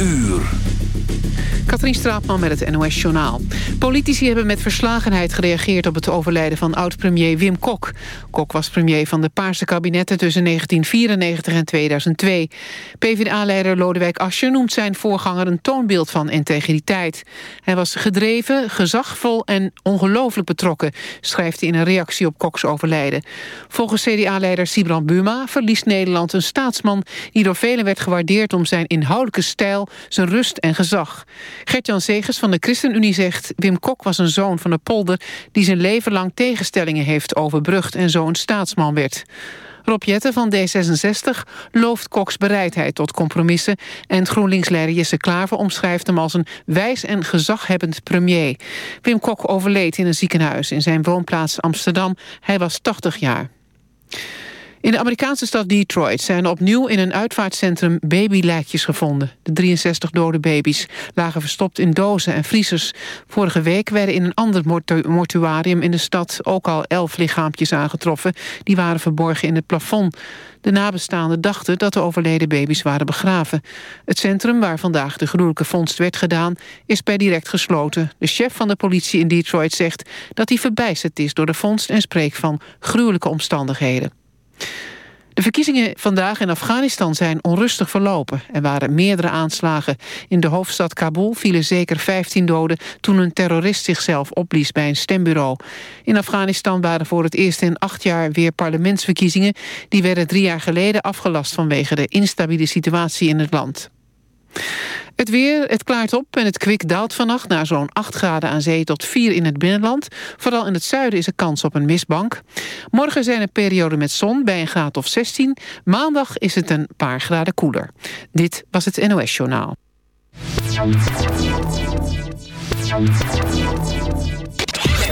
uur. Katrien Straatman met het NOS Journaal. Politici hebben met verslagenheid gereageerd op het overlijden van oud-premier Wim Kok. Kok was premier van de Paarse kabinetten tussen 1994 en 2002. PvdA-leider Lodewijk Asscher noemt zijn voorganger een toonbeeld van integriteit. Hij was gedreven, gezagvol en ongelooflijk betrokken, schrijft hij in een reactie op Koks overlijden. Volgens CDA-leider Sibrand Buma verliest Nederland een staatsman die door velen werd gewaardeerd om zijn inhoudelijke stijl, zijn rust en gezag. Gert-Jan Segers van de ChristenUnie zegt... Wim Kok was een zoon van de polder... die zijn leven lang tegenstellingen heeft overbrugd... en zo een staatsman werd. Rob Jetten van D66 looft Koks bereidheid tot compromissen... en GroenLinks-leider Jesse Klaver omschrijft hem als een wijs en gezaghebbend premier. Wim Kok overleed in een ziekenhuis in zijn woonplaats Amsterdam. Hij was 80 jaar. In de Amerikaanse stad Detroit zijn opnieuw in een uitvaartcentrum babylijkjes gevonden. De 63 dode baby's lagen verstopt in dozen en vriezers. Vorige week werden in een ander mortuarium in de stad ook al elf lichaampjes aangetroffen. Die waren verborgen in het plafond. De nabestaanden dachten dat de overleden baby's waren begraven. Het centrum waar vandaag de gruwelijke vondst werd gedaan... is per direct gesloten. De chef van de politie in Detroit zegt dat hij verbijsterd is door de vondst... en spreekt van gruwelijke omstandigheden. De verkiezingen vandaag in Afghanistan zijn onrustig verlopen. Er waren meerdere aanslagen. In de hoofdstad Kabul vielen zeker 15 doden... toen een terrorist zichzelf opblies bij een stembureau. In Afghanistan waren voor het eerst in acht jaar weer parlementsverkiezingen. Die werden drie jaar geleden afgelast vanwege de instabiele situatie in het land. Het weer, het klaart op en het kwik daalt vannacht... naar zo'n 8 graden aan zee tot 4 in het binnenland. Vooral in het zuiden is er kans op een mistbank. Morgen zijn er perioden met zon bij een graad of 16. Maandag is het een paar graden koeler. Dit was het NOS Journaal.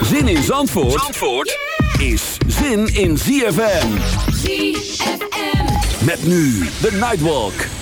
Zin in Zandvoort, Zandvoort is zin in ZFM. ZFM. Met nu de Nightwalk.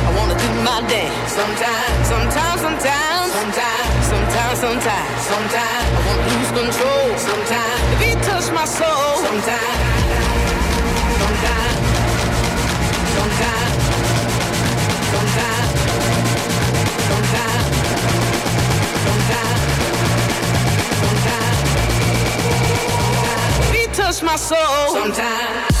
wanna do my dance. Sometimes, sometimes, sometimes, sometimes, sometimes, sometimes, sometimes I wanna lose control. Sometimes the beat touch my soul. Sometimes, sometimes, sometimes, sometimes, sometimes, sometimes, sometimes. Beat touch my soul. Sometimes.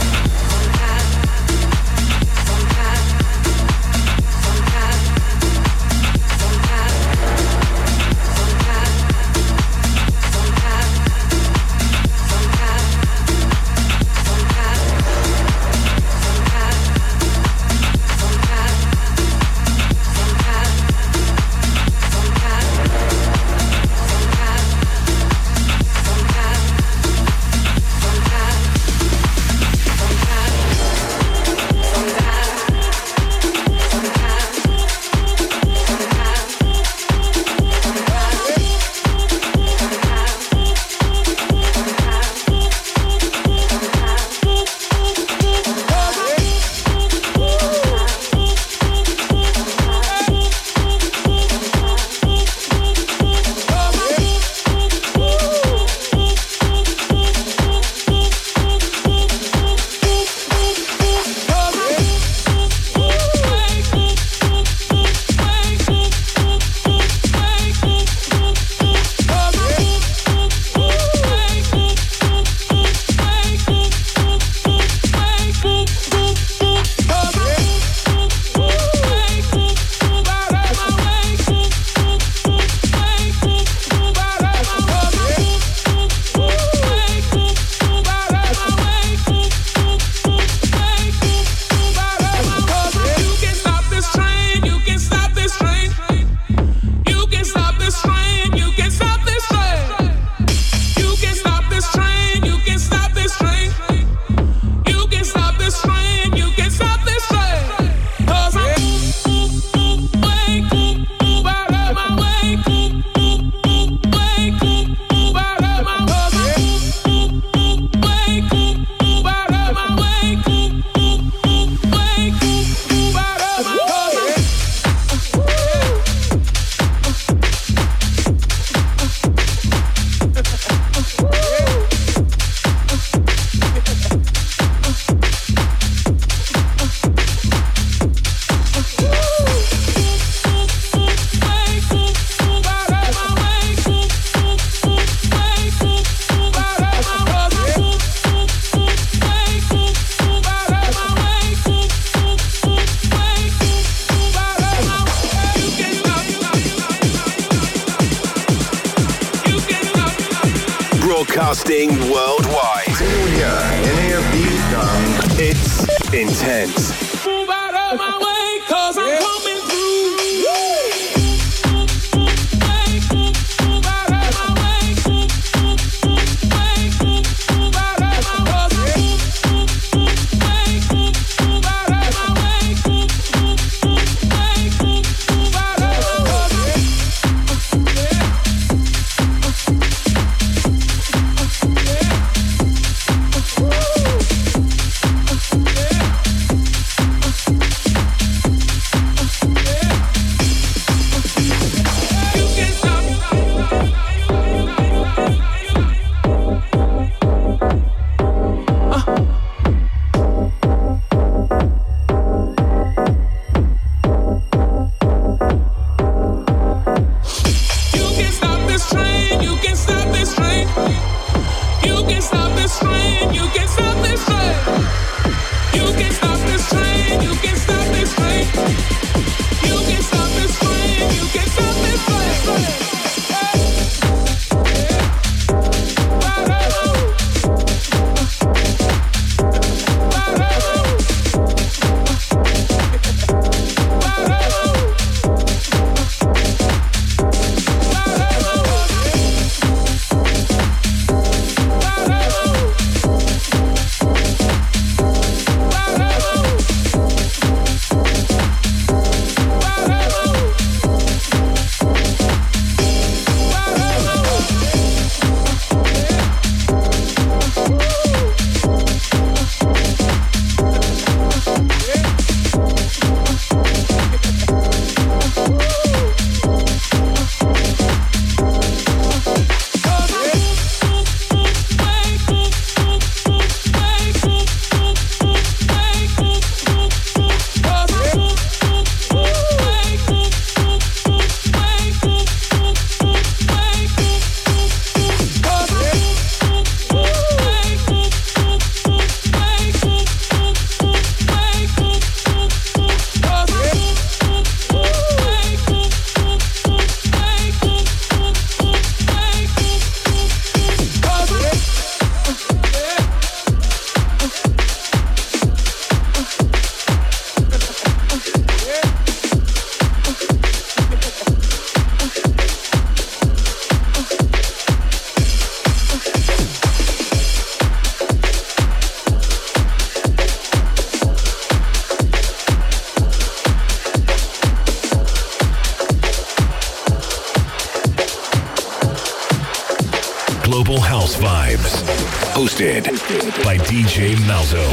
DJ Malzo.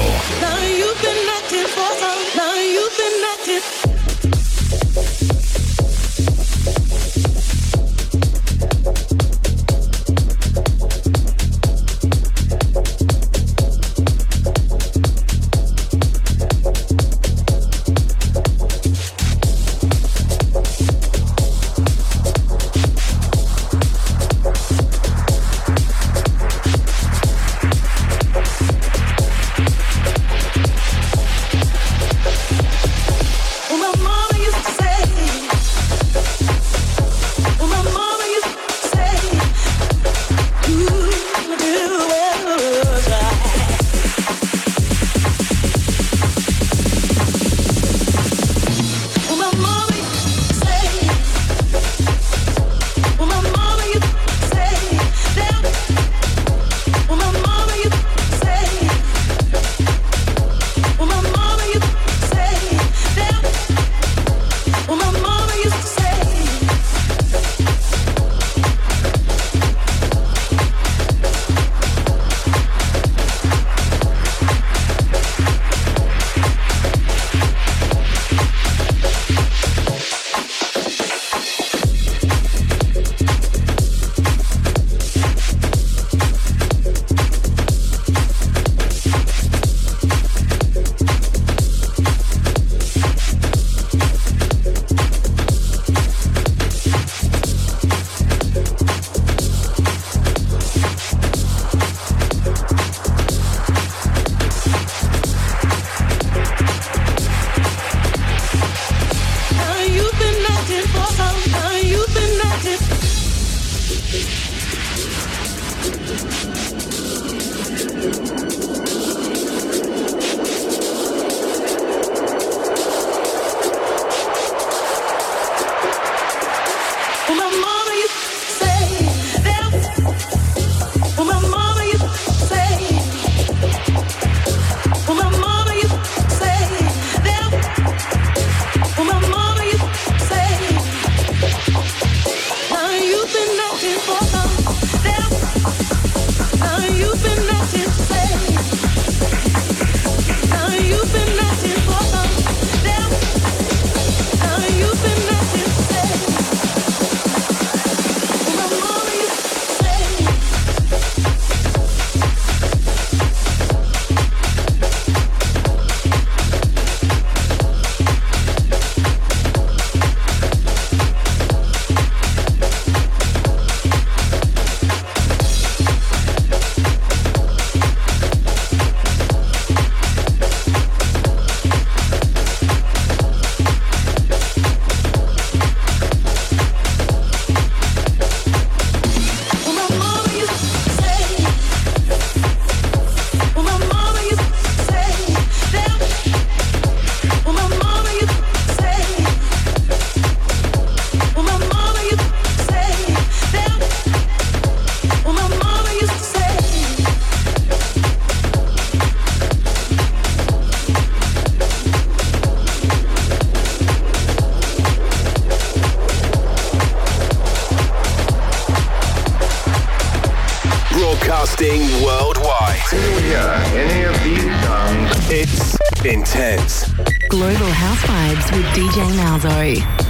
Hosted by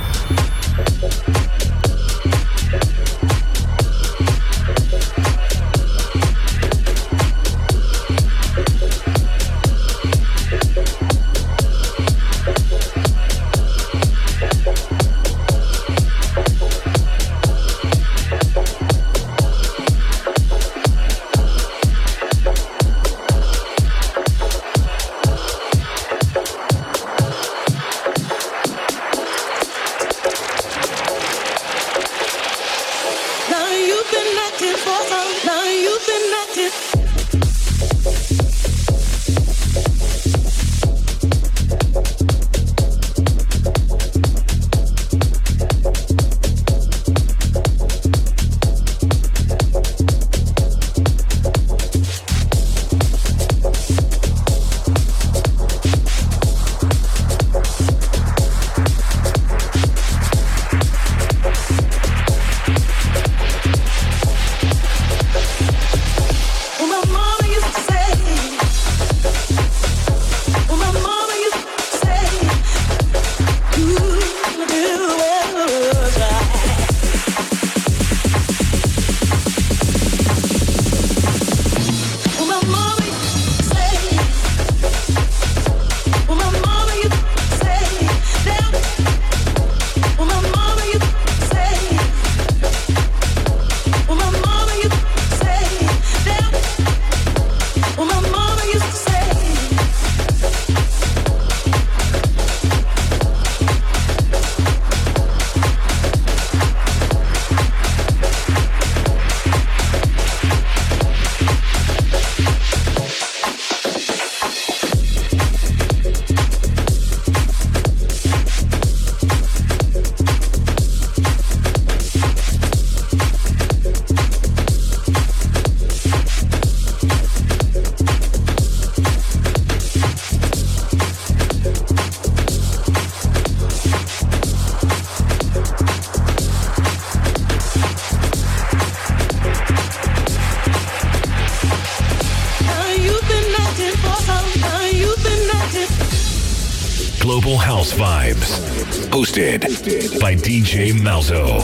DJ Malzo.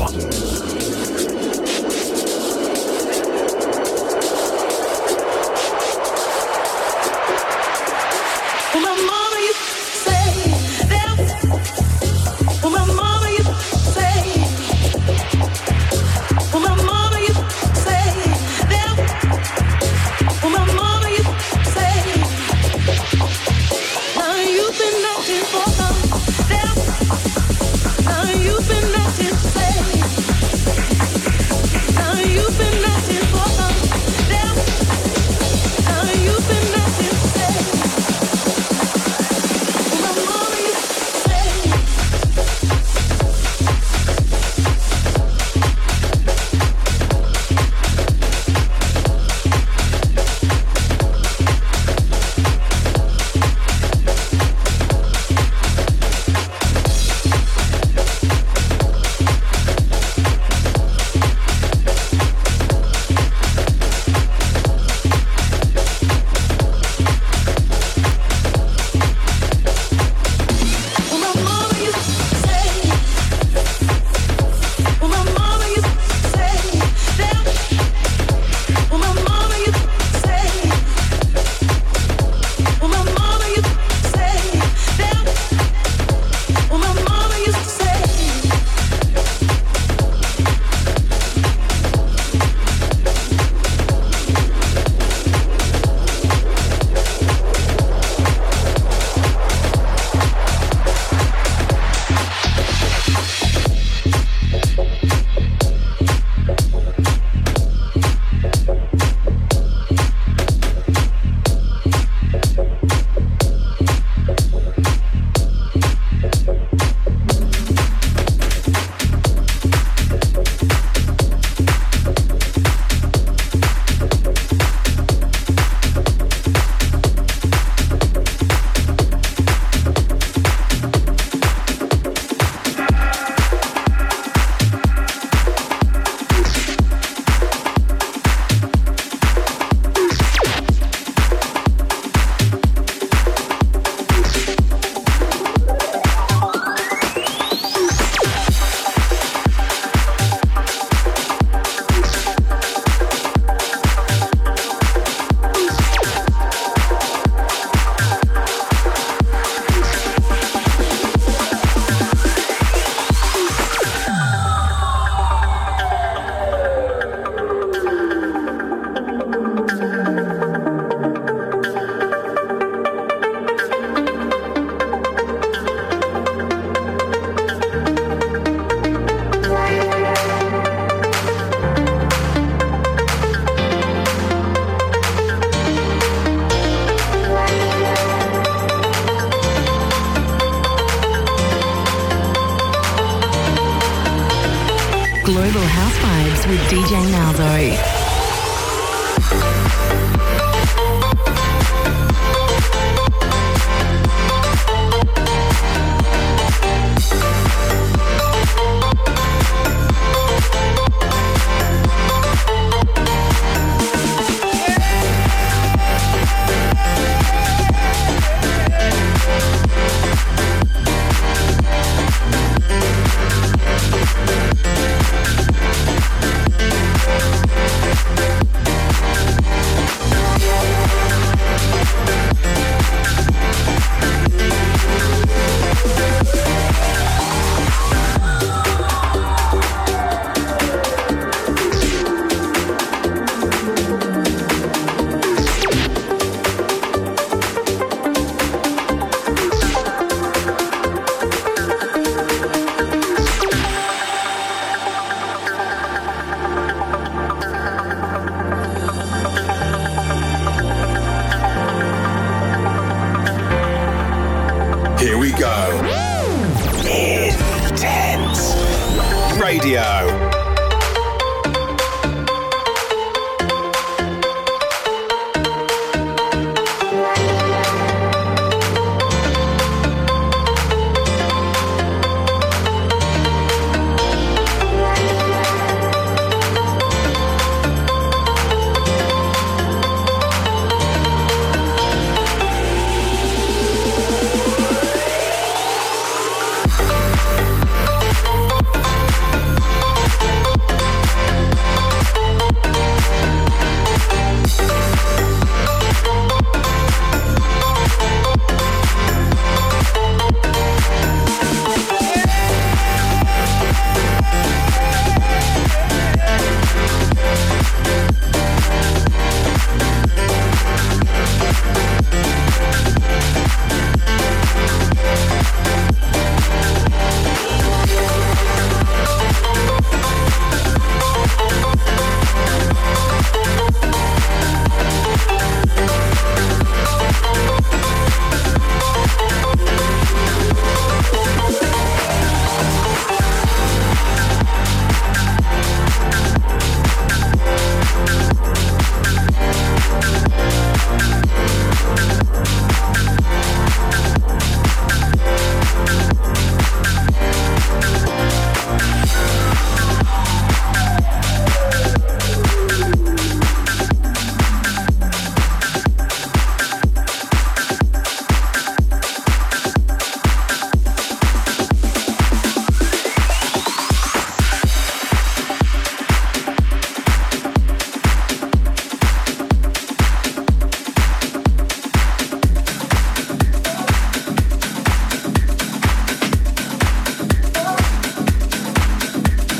Radio.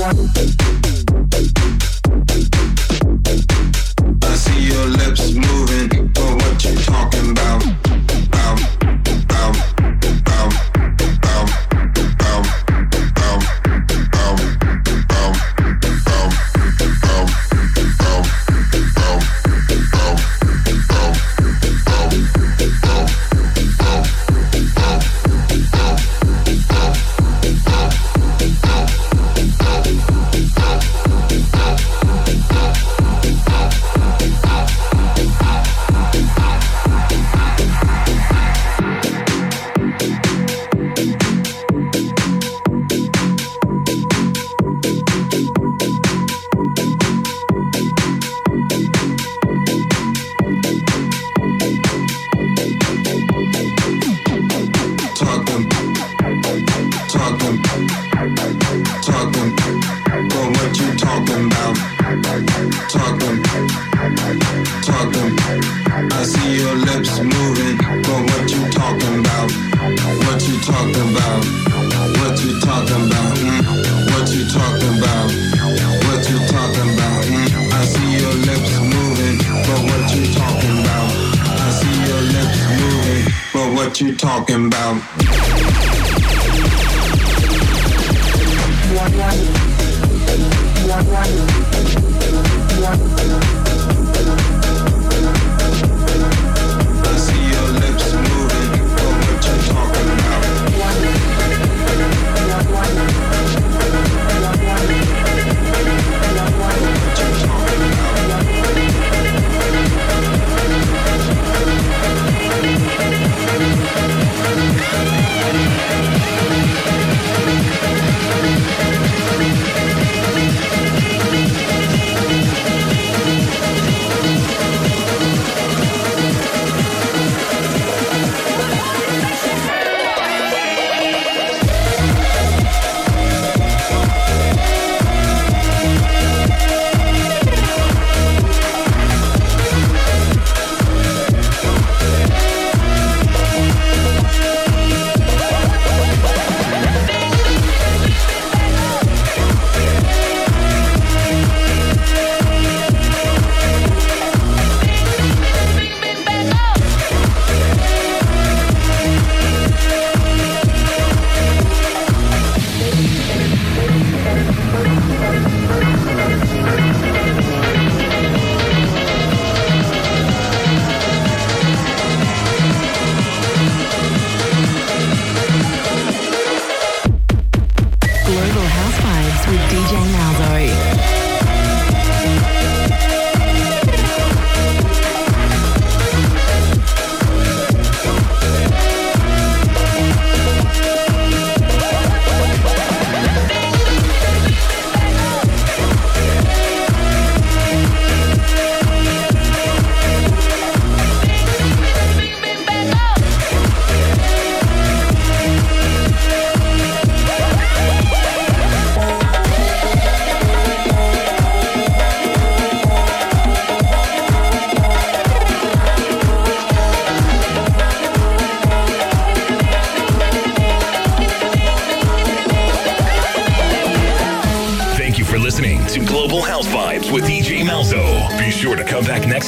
one.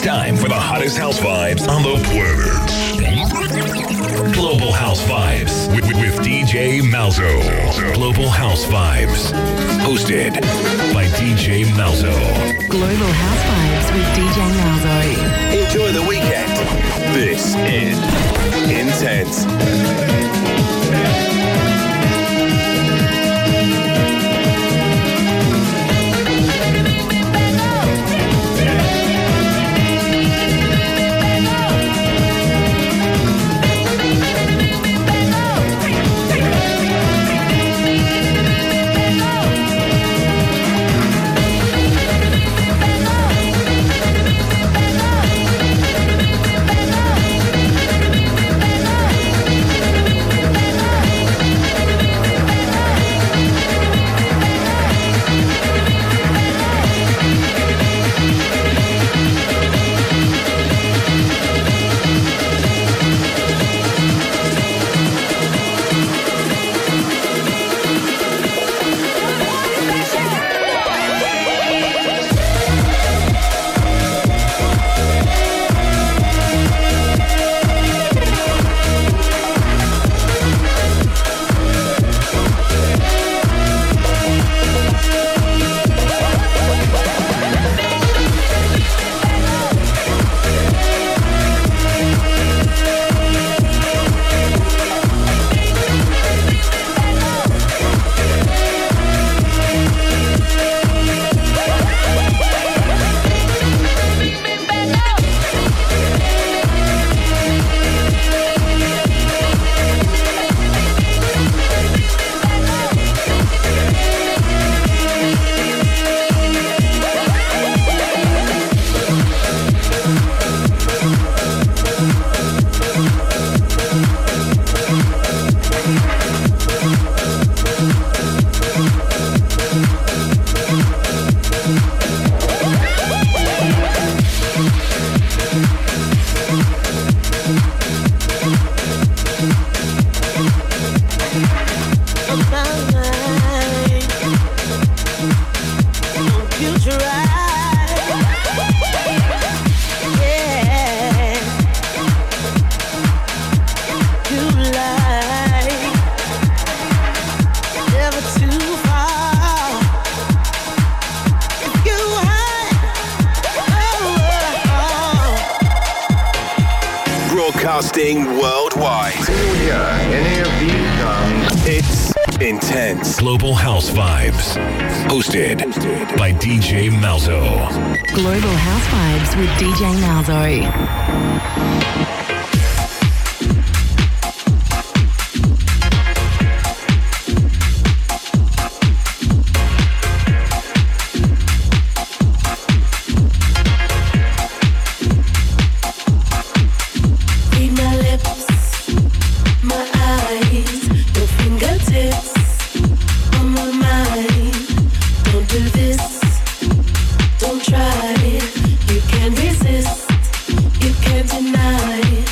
Time for the hottest house vibes on the planet. Global House Vibes with, with- with DJ Malzo. Global House Vibes. Hosted by DJ Malzo. Global House Vibes with DJ Malzo. Enjoy the weekend. This is Intense. Don't try it, you can't resist, you can't deny it.